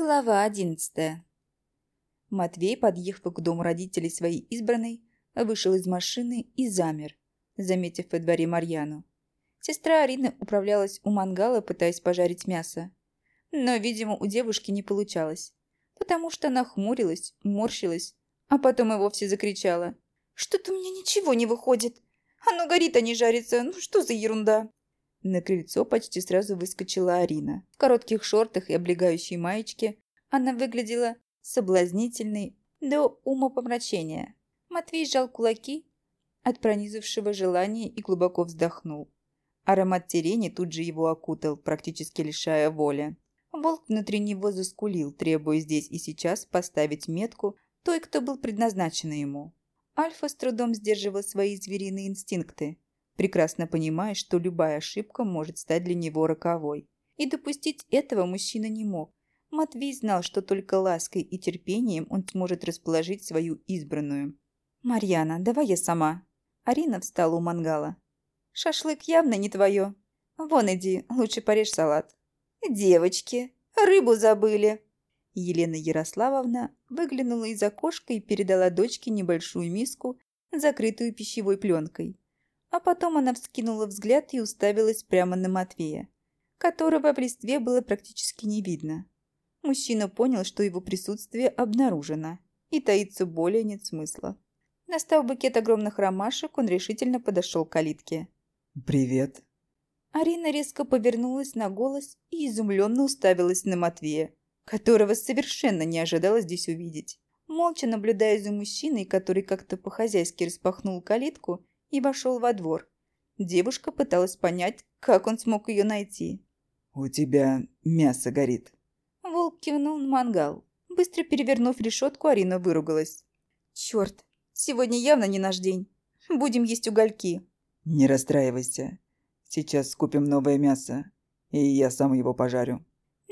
Глава одиннадцатая. Матвей, подъехав к дому родителей своей избранной, вышел из машины и замер, заметив во дворе Марьяну. Сестра Арины управлялась у мангала, пытаясь пожарить мясо. Но, видимо, у девушки не получалось, потому что она хмурилась, морщилась, а потом и вовсе закричала. «Что-то у меня ничего не выходит! Оно горит, а не жарится! Ну что за ерунда!» На крыльцо почти сразу выскочила Арина. В коротких шортах и облегающей маечке она выглядела соблазнительной до умопомрачения. Матвей сжал кулаки от пронизавшего желания и глубоко вздохнул. Аромат терени тут же его окутал, практически лишая воли. Волк внутри него заскулил, требуя здесь и сейчас поставить метку той, кто был предназначен ему. Альфа с трудом сдерживал свои звериные инстинкты, прекрасно понимая, что любая ошибка может стать для него роковой. И допустить этого мужчина не мог. Матвей знал, что только лаской и терпением он сможет расположить свою избранную. «Марьяна, давай я сама». Арина встала у мангала. «Шашлык явно не твое. Вон иди, лучше порежь салат». «Девочки, рыбу забыли!» Елена Ярославовна выглянула из окошка и передала дочке небольшую миску, закрытую пищевой пленкой. А потом она вскинула взгляд и уставилась прямо на Матвея, которого в листве было практически не видно. Мужчина понял, что его присутствие обнаружено, и таиться более нет смысла. Достав букет огромных ромашек, он решительно подошел к калитке. «Привет». Арина резко повернулась на голос и изумленно уставилась на Матвея, которого совершенно не ожидала здесь увидеть. Молча наблюдая за мужчиной, который как-то по-хозяйски распахнул калитку и вошел во двор. Девушка пыталась понять, как он смог ее найти. «У тебя мясо горит». Волк кивнул на мангал. Быстро перевернув решетку, Арина выругалась. «Черт, сегодня явно не наш день. Будем есть угольки». «Не расстраивайся. Сейчас купим новое мясо, и я сам его пожарю».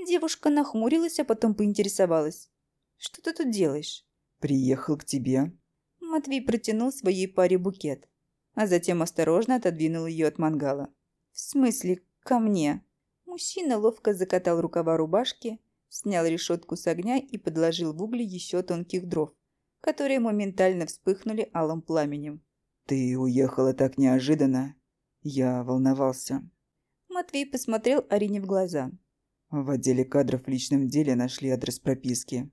Девушка нахмурилась, а потом поинтересовалась. «Что ты тут делаешь?» «Приехал к тебе». Матвей протянул своей паре букет а затем осторожно отодвинул ее от мангала. «В смысле, ко мне?» Мужчина ловко закатал рукава рубашки, снял решетку с огня и подложил в угли еще тонких дров, которые моментально вспыхнули алым пламенем. «Ты уехала так неожиданно. Я волновался». Матвей посмотрел Арине в глаза. В отделе кадров в личном деле нашли адрес прописки.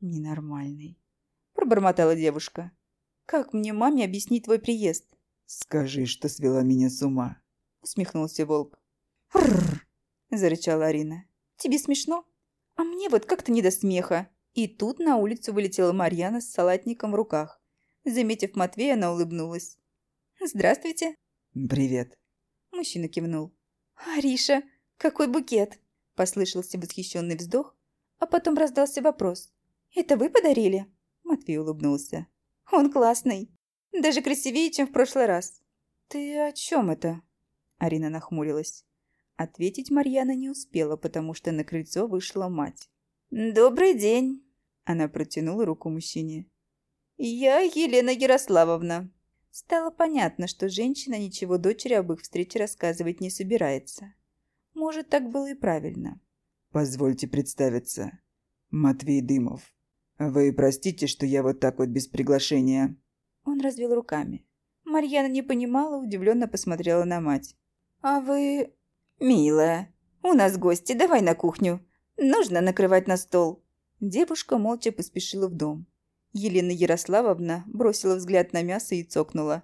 «Ненормальный», – пробормотала девушка. «Как мне маме объяснить твой приезд?» «Скажи, что свела меня с ума», — усмехнулся волк. «Рррр!» — зарычала Арина. «Тебе смешно? А мне вот как-то не до смеха». И тут на улицу вылетела Марьяна с салатником в руках. Заметив Матвея, она улыбнулась. «Здравствуйте». «Привет». Мужчина кивнул. «Ариша, какой букет!» Послышался восхищенный вздох, а потом раздался вопрос. «Это вы подарили?» Матвей улыбнулся. «Он классный!» Даже красивее, чем в прошлый раз. Ты о чем это? Арина нахмурилась. Ответить Марьяна не успела, потому что на крыльцо вышла мать. «Добрый день!» Она протянула руку мужчине. «Я Елена Ярославовна». Стало понятно, что женщина ничего дочери об их встрече рассказывать не собирается. Может, так было и правильно. «Позвольте представиться. Матвей Дымов. Вы простите, что я вот так вот без приглашения?» Он развел руками. Марьяна не понимала, удивленно посмотрела на мать. «А вы...» «Милая, у нас гости, давай на кухню. Нужно накрывать на стол». Девушка молча поспешила в дом. Елена Ярославовна бросила взгляд на мясо и цокнула.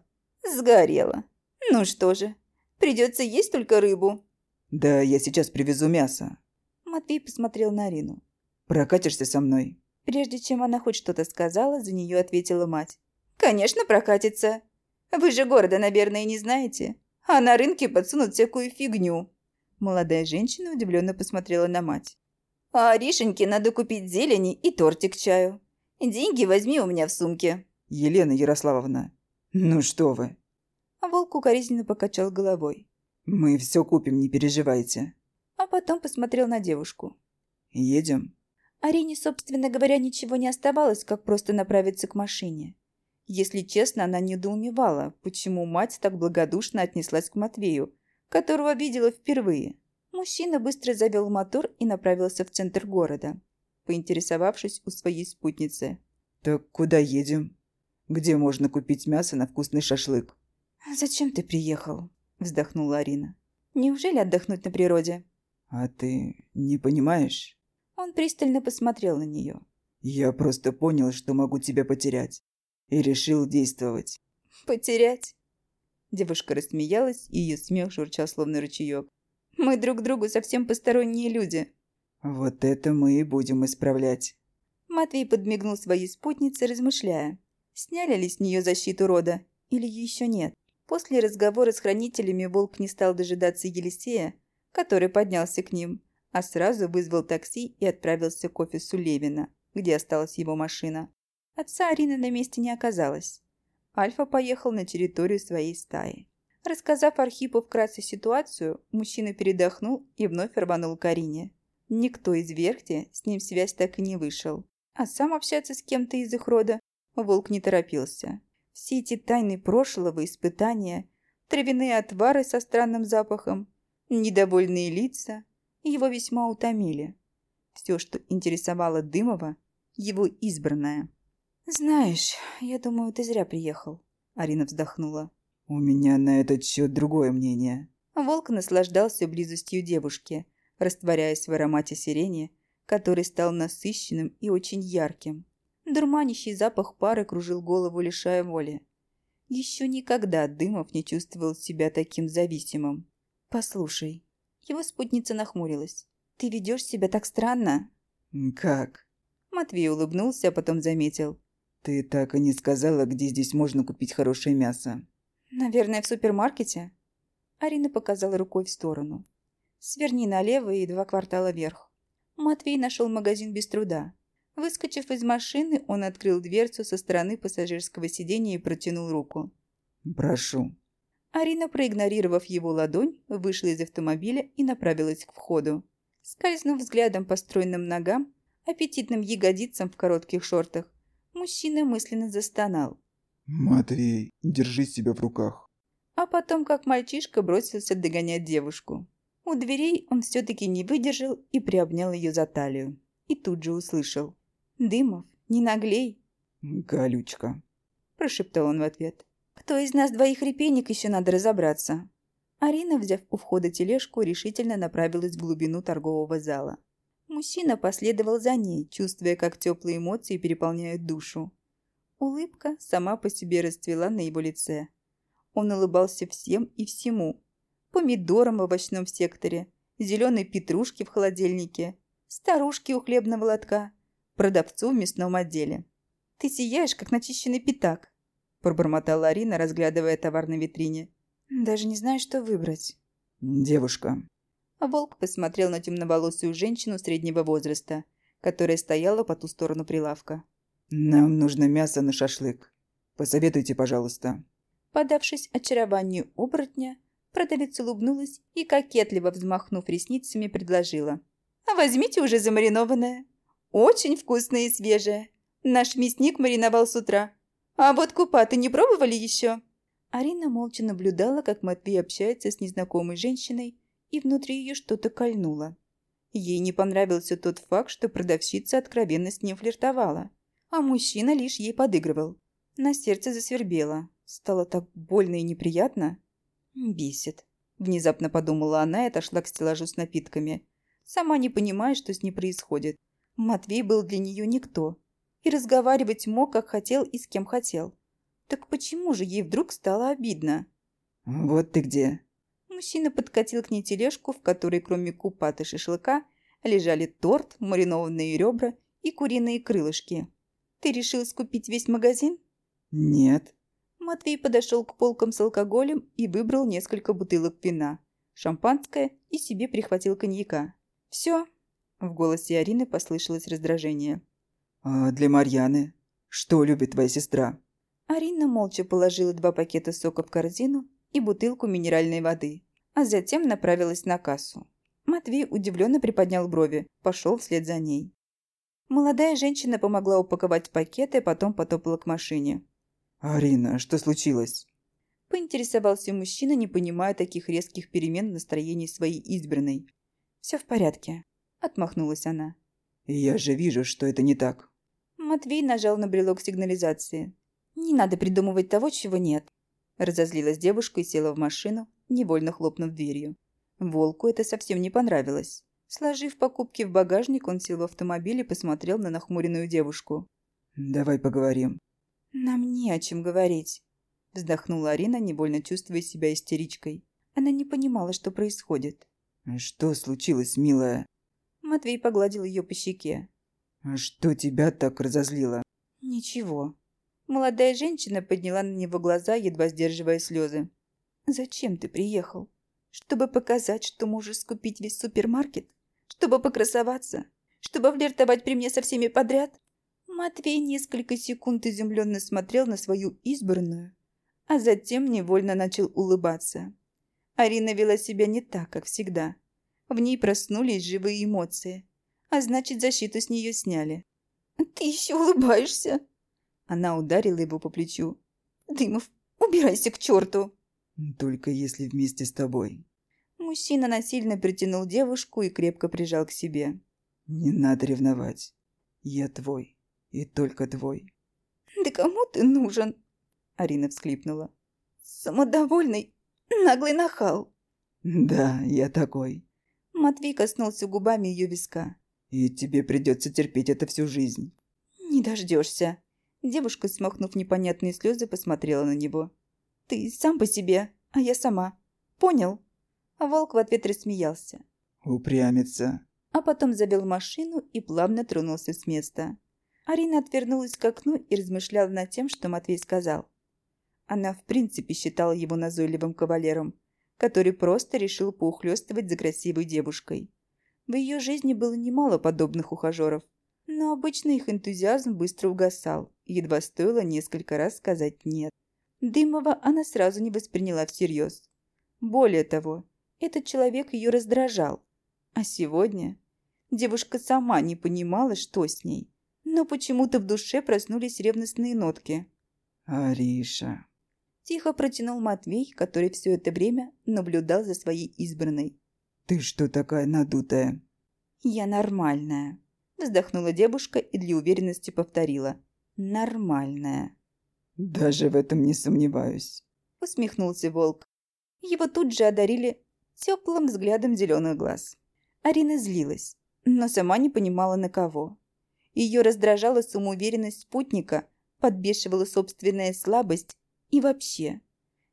«Сгорела. Ну что же, придется есть только рыбу». «Да я сейчас привезу мясо». Матвей посмотрел на Арину. «Прокатишься со мной?» Прежде чем она хоть что-то сказала, за нее ответила мать. «Конечно прокатится. Вы же города, наверное, не знаете. А на рынке подсунут всякую фигню». Молодая женщина удивленно посмотрела на мать. «А Аришеньке надо купить зелени и тортик к чаю. Деньги возьми у меня в сумке». «Елена Ярославовна, ну что вы?» А волк укоризненно покачал головой. «Мы все купим, не переживайте». А потом посмотрел на девушку. «Едем?» Арине, собственно говоря, ничего не оставалось, как просто направиться к машине. Если честно, она недоумевала, почему мать так благодушно отнеслась к Матвею, которого видела впервые. Мужчина быстро завел мотор и направился в центр города. поинтересовавшись у своей спутницы. «Так куда едем? Где можно купить мясо на вкусный шашлык?» «Зачем ты приехал?» – вздохнула Арина. «Неужели отдохнуть на природе?» «А ты не понимаешь?» Он пристально посмотрел на нее. «Я просто понял, что могу тебя потерять. И решил действовать». «Потерять?» Девушка рассмеялась, и ее смех журчал словно ручеек. «Мы друг другу совсем посторонние люди». «Вот это мы и будем исправлять». Матвей подмигнул своей спутнице, размышляя. Сняли ли с нее защиту рода, или еще нет? После разговора с хранителями Волк не стал дожидаться Елисея, который поднялся к ним, а сразу вызвал такси и отправился к офису Левина, где осталась его машина. Отца Арины на месте не оказалось. Альфа поехал на территорию своей стаи. Рассказав Архипу вкратце ситуацию, мужчина передохнул и вновь рванул к Арине. Никто из Верхти с ним связь так и не вышел. А сам общаться с кем-то из их рода Волк не торопился. Все эти тайны прошлого, испытания, травяные отвары со странным запахом, недовольные лица его весьма утомили. Все, что интересовало Дымова, его избранное. «Знаешь, я думаю, ты зря приехал», — Арина вздохнула. «У меня на этот счет другое мнение». Волк наслаждался близостью девушки, растворяясь в аромате сирени, который стал насыщенным и очень ярким. Дурманящий запах пары кружил голову, лишая воли. Еще никогда Дымов не чувствовал себя таким зависимым. «Послушай». Его спутница нахмурилась. «Ты ведешь себя так странно». «Как?» Матвей улыбнулся, а потом заметил. «Ты так и не сказала, где здесь можно купить хорошее мясо». «Наверное, в супермаркете?» Арина показала рукой в сторону. «Сверни налево и два квартала вверх». Матвей нашел магазин без труда. Выскочив из машины, он открыл дверцу со стороны пассажирского сиденья и протянул руку. «Прошу». Арина, проигнорировав его ладонь, вышла из автомобиля и направилась к входу. Скользнув взглядом по стройным ногам, аппетитным ягодицам в коротких шортах, мужчина мысленно застонал. «Матвей, держи себя в руках». А потом, как мальчишка, бросился догонять девушку. У дверей он все-таки не выдержал и приобнял ее за талию. И тут же услышал. «Дымов, не наглей!» «Галючка!» – прошептал он в ответ. «Кто из нас двоих репейник, еще надо разобраться». Арина, взяв у входа тележку, решительно направилась в глубину торгового зала. Мужчина последовал за ней, чувствуя, как теплые эмоции переполняют душу. Улыбка сама по себе расцвела на его лице. Он улыбался всем и всему. Помидорам в овощном секторе, зеленой петрушке в холодильнике, старушке у хлебного лотка, продавцу в мясном отделе. «Ты сияешь, как начищенный пятак», – пробормотала Арина, разглядывая товар на витрине. «Даже не знаю, что выбрать». «Девушка». А волк посмотрел на темноволосую женщину среднего возраста, которая стояла по ту сторону прилавка. «Нам нужно мясо на шашлык. Посоветуйте, пожалуйста». Подавшись очарованию оборотня, продавец улыбнулась и, кокетливо взмахнув ресницами, предложила. «А возьмите уже замаринованное. Очень вкусное и свежее. Наш мясник мариновал с утра. А вот купаты не пробовали еще?» Арина молча наблюдала, как Матвей общается с незнакомой женщиной, и внутри ее что-то кольнуло. Ей не понравился тот факт, что продавщица откровенно с ним флиртовала, а мужчина лишь ей подыгрывал. На сердце засвербело. Стало так больно и неприятно. «Бесит», – внезапно подумала она и отошла к стеллажу с напитками. Сама не понимая, что с ней происходит. Матвей был для нее никто. И разговаривать мог, как хотел и с кем хотел. Так почему же ей вдруг стало обидно? «Вот ты где!» Мужчина подкатил к ней тележку, в которой кроме купат и шашлыка лежали торт, маринованные ребра и куриные крылышки. «Ты решил скупить весь магазин?» «Нет». Матвей подошел к полкам с алкоголем и выбрал несколько бутылок вина, шампанское и себе прихватил коньяка. «Все?» В голосе Арины послышалось раздражение. «А для Марьяны? Что любит твоя сестра?» Арина молча положила два пакета сока в корзину и бутылку минеральной воды, а затем направилась на кассу. Матвей удивленно приподнял брови, пошел вслед за ней. Молодая женщина помогла упаковать пакеты, потом потопала к машине. «Арина, что случилось?» Поинтересовался мужчина, не понимая таких резких перемен в настроении своей избранной. «Все в порядке», — отмахнулась она. Я же вижу, что это не так. Матвей нажал на брелок сигнализации. «Не надо придумывать того, чего нет». Разозлилась девушка и села в машину, невольно хлопнув дверью. Волку это совсем не понравилось. Сложив покупки в багажник, он сел в автомобиль и посмотрел на нахмуренную девушку. «Давай поговорим». «Нам не о чем говорить», – вздохнула Арина, невольно чувствуя себя истеричкой. Она не понимала, что происходит. «Что случилось, милая?» Матвей погладил ее по щеке. «Что тебя так разозлило?» «Ничего». Молодая женщина подняла на него глаза, едва сдерживая слезы. «Зачем ты приехал? Чтобы показать, что можешь скупить весь супермаркет? Чтобы покрасоваться? Чтобы флиртовать при мне со всеми подряд?» Матвей несколько секунд изумленно смотрел на свою избранную, а затем невольно начал улыбаться. Арина вела себя не так, как всегда. В ней проснулись живые эмоции, а значит, защиту с нее сняли. «Ты еще улыбаешься?» Она ударила его по плечу. «Дымов, убирайся к черту!» «Только если вместе с тобой». Мужчина насильно притянул девушку и крепко прижал к себе. «Не надо ревновать. Я твой. И только твой». «Да кому ты нужен?» Арина всклипнула. «Самодовольный, наглый нахал». «Да, я такой». Матвей коснулся губами ее виска. «И тебе придется терпеть это всю жизнь». «Не дождешься». Девушка, смахнув непонятные слезы, посмотрела на него. «Ты сам по себе, а я сама. Понял?» Волк в ответ рассмеялся. «Упрямится». А потом завел машину и плавно тронулся с места. Арина отвернулась к окну и размышляла над тем, что Матвей сказал. Она в принципе считала его назойливым кавалером, который просто решил поухлёстывать за красивой девушкой. В ее жизни было немало подобных ухажеров, но обычно их энтузиазм быстро угасал, едва стоило несколько раз сказать «нет». Дымова она сразу не восприняла всерьез. Более того, этот человек ее раздражал. А сегодня девушка сама не понимала, что с ней. Но почему-то в душе проснулись ревностные нотки. «Ариша...» Тихо протянул Матвей, который все это время наблюдал за своей избранной. «Ты что такая надутая?» «Я нормальная», – вздохнула девушка и для уверенности повторила. «Нормальная». «Даже в этом не сомневаюсь», – усмехнулся волк. Его тут же одарили теплым взглядом зеленых глаз. Арина злилась, но сама не понимала на кого. Ее раздражала самоуверенность спутника, подбешивала собственная слабость и вообще.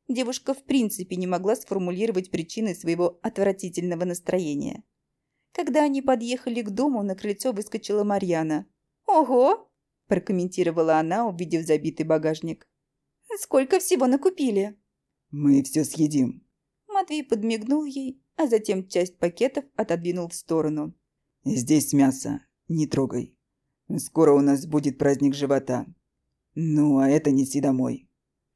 Девушка в принципе не могла сформулировать причины своего отвратительного настроения. Когда они подъехали к дому, на крыльцо выскочила Марьяна. «Ого!» – прокомментировала она, увидев забитый багажник. «Сколько всего накупили?» «Мы все съедим». Матвей подмигнул ей, а затем часть пакетов отодвинул в сторону. «Здесь мясо. Не трогай. Скоро у нас будет праздник живота. Ну, а это неси домой».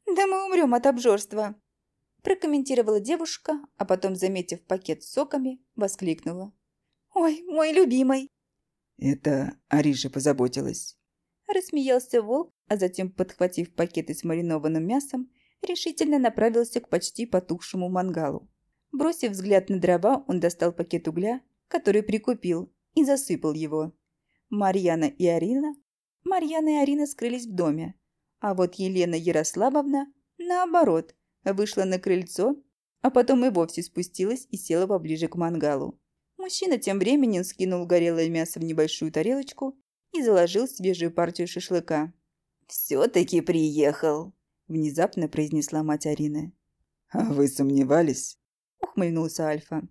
«Да мы умрем от обжорства», – прокомментировала девушка, а потом, заметив пакет с соками, воскликнула. «Ой, мой любимый!» «Это Ариша позаботилась». Рассмеялся волк, а затем, подхватив пакеты с маринованным мясом, решительно направился к почти потухшему мангалу. Бросив взгляд на дрова, он достал пакет угля, который прикупил, и засыпал его. Марьяна и Арина... Марьяна и Арина скрылись в доме, а вот Елена Ярославовна, наоборот, вышла на крыльцо, а потом и вовсе спустилась и села поближе к мангалу. Мужчина тем временем скинул горелое мясо в небольшую тарелочку и заложил свежую партию шашлыка. «Все-таки приехал», – внезапно произнесла мать Арины. «А вы сомневались?» – ухмыльнулся Альфа.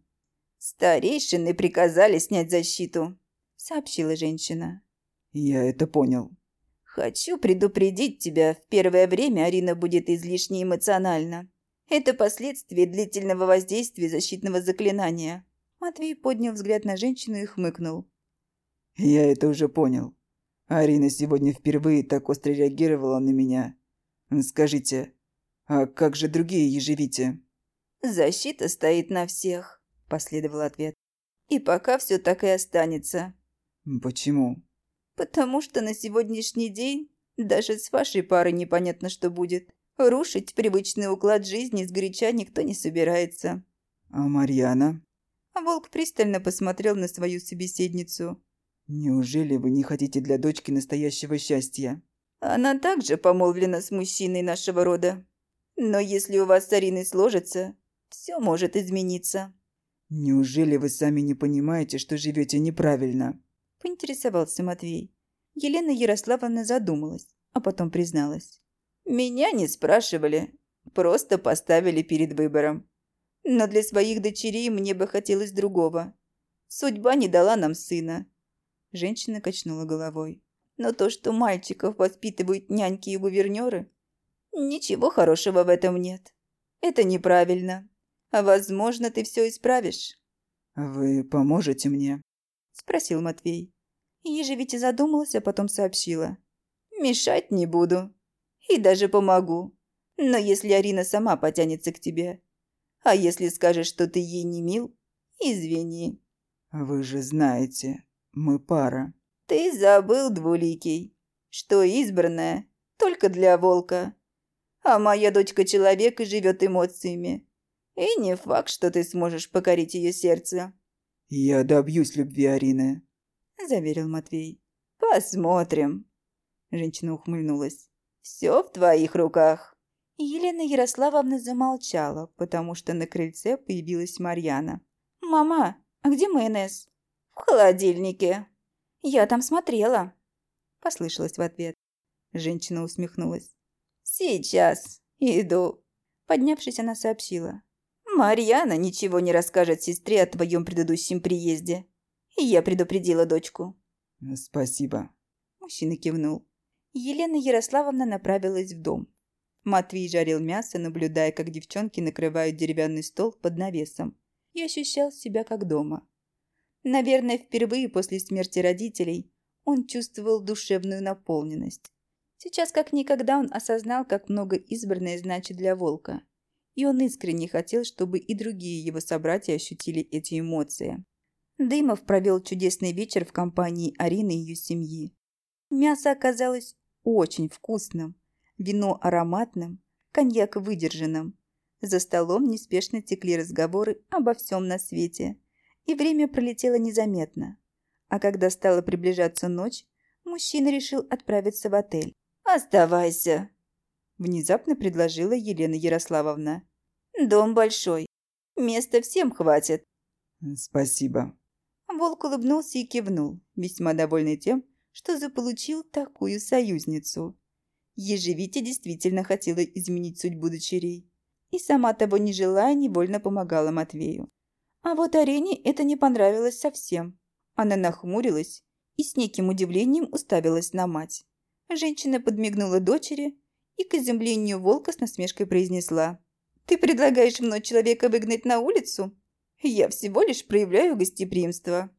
«Старейшины приказали снять защиту», – сообщила женщина. «Я это понял». «Хочу предупредить тебя, в первое время Арина будет излишне эмоциональна. Это последствия длительного воздействия защитного заклинания». Матвей поднял взгляд на женщину и хмыкнул. «Я это уже понял. Арина сегодня впервые так остро реагировала на меня. Скажите, а как же другие ежевите?» «Защита стоит на всех», – последовал ответ. «И пока все так и останется». «Почему?» «Потому что на сегодняшний день даже с вашей парой непонятно, что будет. Рушить привычный уклад жизни сгоряча никто не собирается». «А Марьяна?» Волк пристально посмотрел на свою собеседницу. Неужели вы не хотите для дочки настоящего счастья? Она также помолвлена с мужчиной нашего рода. Но если у вас с Ариной сложится, все может измениться. Неужели вы сами не понимаете, что живете неправильно? Поинтересовался Матвей. Елена Ярославовна задумалась, а потом призналась. Меня не спрашивали, просто поставили перед выбором. Но для своих дочерей мне бы хотелось другого. Судьба не дала нам сына. Женщина качнула головой. Но то, что мальчиков воспитывают няньки и гувернеры, ничего хорошего в этом нет. Это неправильно. А возможно, ты все исправишь. «Вы поможете мне?» – спросил Матвей. Ежевите задумалась, а потом сообщила. «Мешать не буду. И даже помогу. Но если Арина сама потянется к тебе, а если скажешь, что ты ей не мил, извини». «Вы же знаете, мы пара». «Ты забыл, Двуликий, что избранная только для волка. А моя дочка человек и живет эмоциями. И не факт, что ты сможешь покорить ее сердце». «Я добьюсь любви Арины», – заверил Матвей. «Посмотрим». Женщина ухмыльнулась. «Все в твоих руках». Елена Ярославовна замолчала, потому что на крыльце появилась Марьяна. «Мама, а где майонез?» «В холодильнике». «Я там смотрела», – послышалось в ответ. Женщина усмехнулась. «Сейчас. Иду». Поднявшись, она сообщила. «Марьяна ничего не расскажет сестре о твоем предыдущем приезде. Я предупредила дочку». «Спасибо». Мужчина кивнул. Елена Ярославовна направилась в дом. Матвей жарил мясо, наблюдая, как девчонки накрывают деревянный стол под навесом, и ощущал себя как дома. Наверное, впервые после смерти родителей он чувствовал душевную наполненность. Сейчас как никогда он осознал, как много избранное значит для волка. И он искренне хотел, чтобы и другие его собратья ощутили эти эмоции. Дымов провел чудесный вечер в компании Арины и ее семьи. Мясо оказалось очень вкусным, вино ароматным, коньяк выдержанным. За столом неспешно текли разговоры обо всем на свете, и время пролетело незаметно. А когда стала приближаться ночь, мужчина решил отправиться в отель. «Оставайся», – внезапно предложила Елена Ярославовна. «Дом большой. Места всем хватит». «Спасибо». Волк улыбнулся и кивнул, весьма довольный тем, что заполучил такую союзницу. Ежевите действительно хотела изменить судьбу дочерей. И сама того не желая, невольно помогала Матвею. А вот Арене это не понравилось совсем. Она нахмурилась и с неким удивлением уставилась на мать. Женщина подмигнула дочери и к изумлению волка с насмешкой произнесла. «Ты предлагаешь вновь человека выгнать на улицу? Я всего лишь проявляю гостеприимство».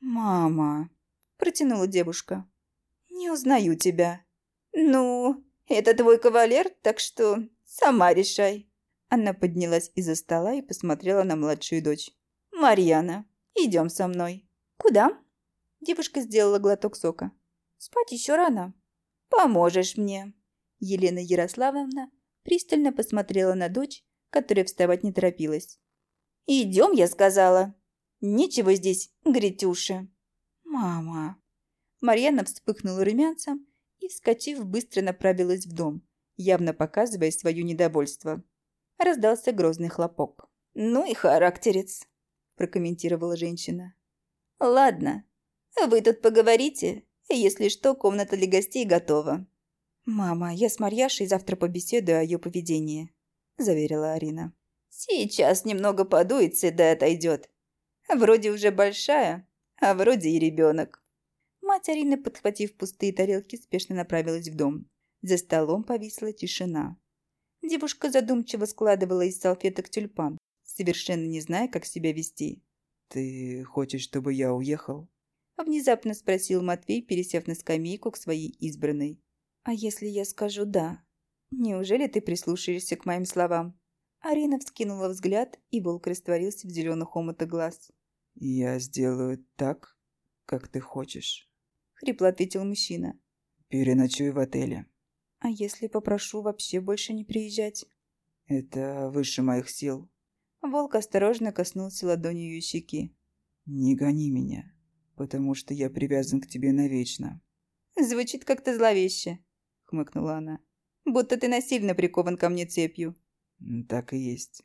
«Мама», – протянула девушка. «Не узнаю тебя». «Ну, это твой кавалер, так что сама решай». Она поднялась из-за стола и посмотрела на младшую дочь. «Марьяна, идем со мной». «Куда?» Девушка сделала глоток сока. «Спать еще рано». «Поможешь мне». Елена Ярославовна пристально посмотрела на дочь, которая вставать не торопилась. «Идем, я сказала. Нечего здесь, Гретюша». «Мама». Марьяна вспыхнула румянцем и, вскочив, быстро направилась в дом, явно показывая свое недовольство. Раздался грозный хлопок. «Ну и характерец», – прокомментировала женщина. «Ладно, вы тут поговорите. Если что, комната для гостей готова». «Мама, я с Марьяшей завтра побеседую о ее поведении», – заверила Арина. «Сейчас немного подуется, да отойдет. Вроде уже большая, а вроде и ребенок». Мать Арины, подхватив пустые тарелки, спешно направилась в дом. За столом повисла тишина. Девушка задумчиво складывала из салфеток тюльпан, совершенно не зная, как себя вести. «Ты хочешь, чтобы я уехал?» Внезапно спросил Матвей, пересев на скамейку к своей избранной. «А если я скажу «да»? Неужели ты прислушаешься к моим словам?» Арина вскинула взгляд, и волк растворился в зеленых омутах глаз. «Я сделаю так, как ты хочешь». — хрипло ответил мужчина. «Переночуй в отеле». «А если попрошу вообще больше не приезжать?» «Это выше моих сил». Волк осторожно коснулся ладонью ее щеки. «Не гони меня. потому что я привязан к тебе навечно». «Звучит как-то зловеще», — хмыкнула она. «Будто ты насильно прикован ко мне цепью». «Так и есть».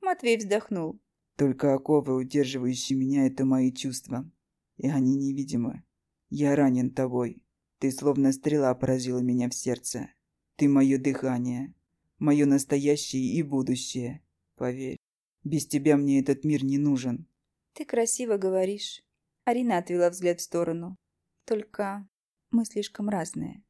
Матвей вздохнул. «Только оковы, удерживающие меня, это мои чувства. И они невидимы. Я ранен тобой. Ты словно стрела поразила меня в сердце. Ты мое дыхание, мое настоящее и будущее. Поверь, без тебя мне этот мир не нужен». «Ты красиво говоришь». Арина отвела взгляд в сторону. «Только мы слишком разные».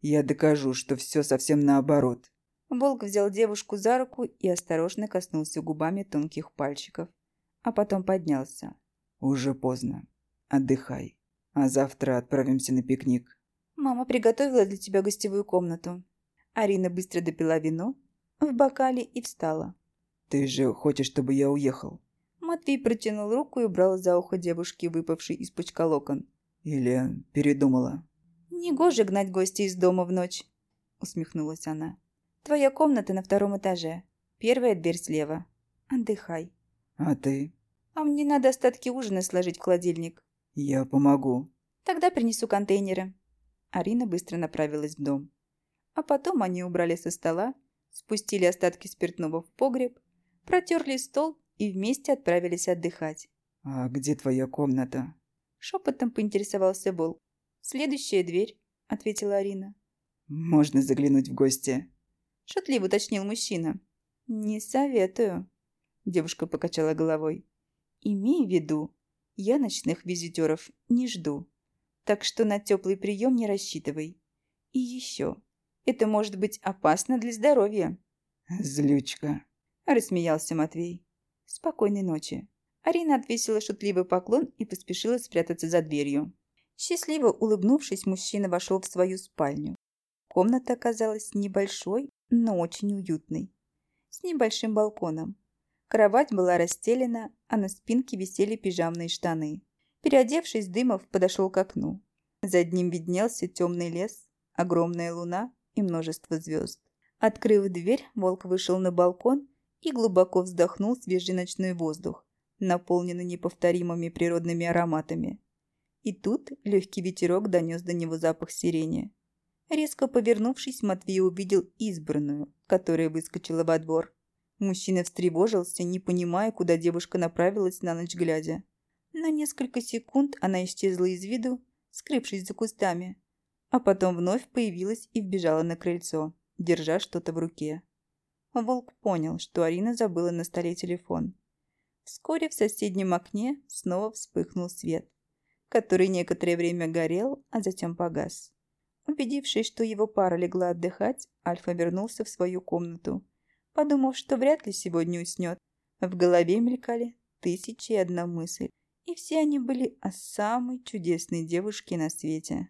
«Я докажу, что все совсем наоборот». Волк взял девушку за руку и осторожно коснулся губами тонких пальчиков, а потом поднялся. «Уже поздно. Отдыхай. А завтра отправимся на пикник». «Мама приготовила для тебя гостевую комнату». Арина быстро допила вино в бокале и встала. «Ты же хочешь, чтобы я уехал?» Матвей протянул руку и убрал за ухо девушки, выпавший из пучка локон. «Или передумала?» «Негоже гнать гостей из дома в ночь», — усмехнулась она. «Твоя комната на втором этаже. Первая дверь слева. Отдыхай». «А ты?» «А мне надо остатки ужина сложить в холодильник». «Я помогу». «Тогда принесу контейнеры». Арина быстро направилась в дом. А потом они убрали со стола, спустили остатки спиртного в погреб, протерли стол и вместе отправились отдыхать. «А где твоя комната?» Шепотом поинтересовался Бол. «Следующая дверь», — ответила Арина. «Можно заглянуть в гости?» Шутливо уточнил мужчина. «Не советую», — девушка покачала головой. «Имей в виду, я ночных визитеров не жду, так что на теплый прием не рассчитывай. И еще, это может быть опасно для здоровья». «Злючка», — рассмеялся Матвей. «Спокойной ночи». Арина отвесила шутливый поклон и поспешила спрятаться за дверью. Счастливо улыбнувшись, мужчина вошел в свою спальню. Комната оказалась небольшой, но очень уютной. С небольшим балконом. Кровать была расстелена, а на спинке висели пижамные штаны. Переодевшись, Дымов подошел к окну. За ним виднелся темный лес, огромная луна и множество звезд. Открыв дверь, волк вышел на балкон и глубоко вздохнул свежий ночной воздух, наполненный неповторимыми природными ароматами. И тут легкий ветерок донес до него запах сирени. Резко повернувшись, Матвей увидел избранную, которая выскочила во двор. Мужчина встревожился, не понимая, куда девушка направилась на ночь глядя. На несколько секунд она исчезла из виду, скрывшись за кустами, а потом вновь появилась и вбежала на крыльцо, держа что-то в руке. Волк понял, что Арина забыла на столе телефон. Вскоре в соседнем окне снова вспыхнул свет, который некоторое время горел, а затем погас. Убедившись, что его пара легла отдыхать, Альфа вернулся в свою комнату, подумав, что вряд ли сегодня уснет. В голове мелькали тысячи и одна мысль, и все они были о самой чудесной девушке на свете.